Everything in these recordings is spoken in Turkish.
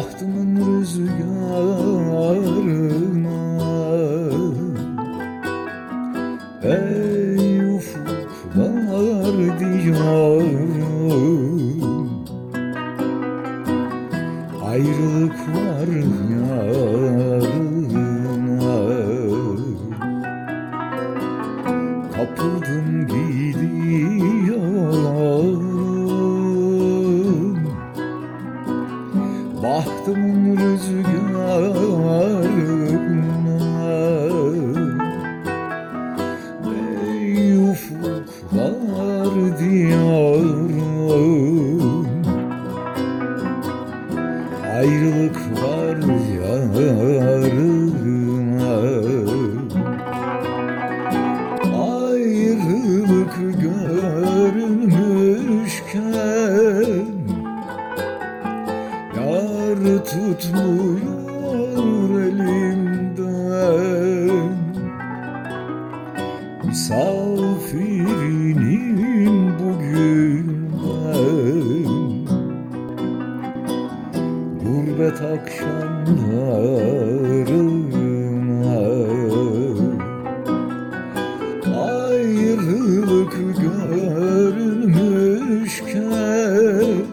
Bahtımın rüzgarına. Ey ufuklar diyarım Ayrılık var yarına. Kapıldım gidiyor çok var Ayrılık var yarıma Ayrılık görülmüşken Yar tutmuyor elimden. Misafirinim bugün ben. Gurbet akşamlarına Ayrılık görünmüşken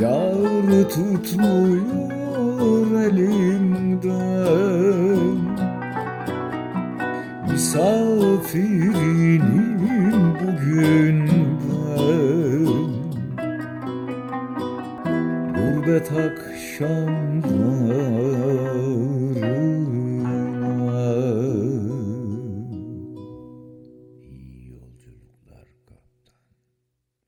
Yar tutmuyor elimden misafirim bugün ben Gurbet akşamları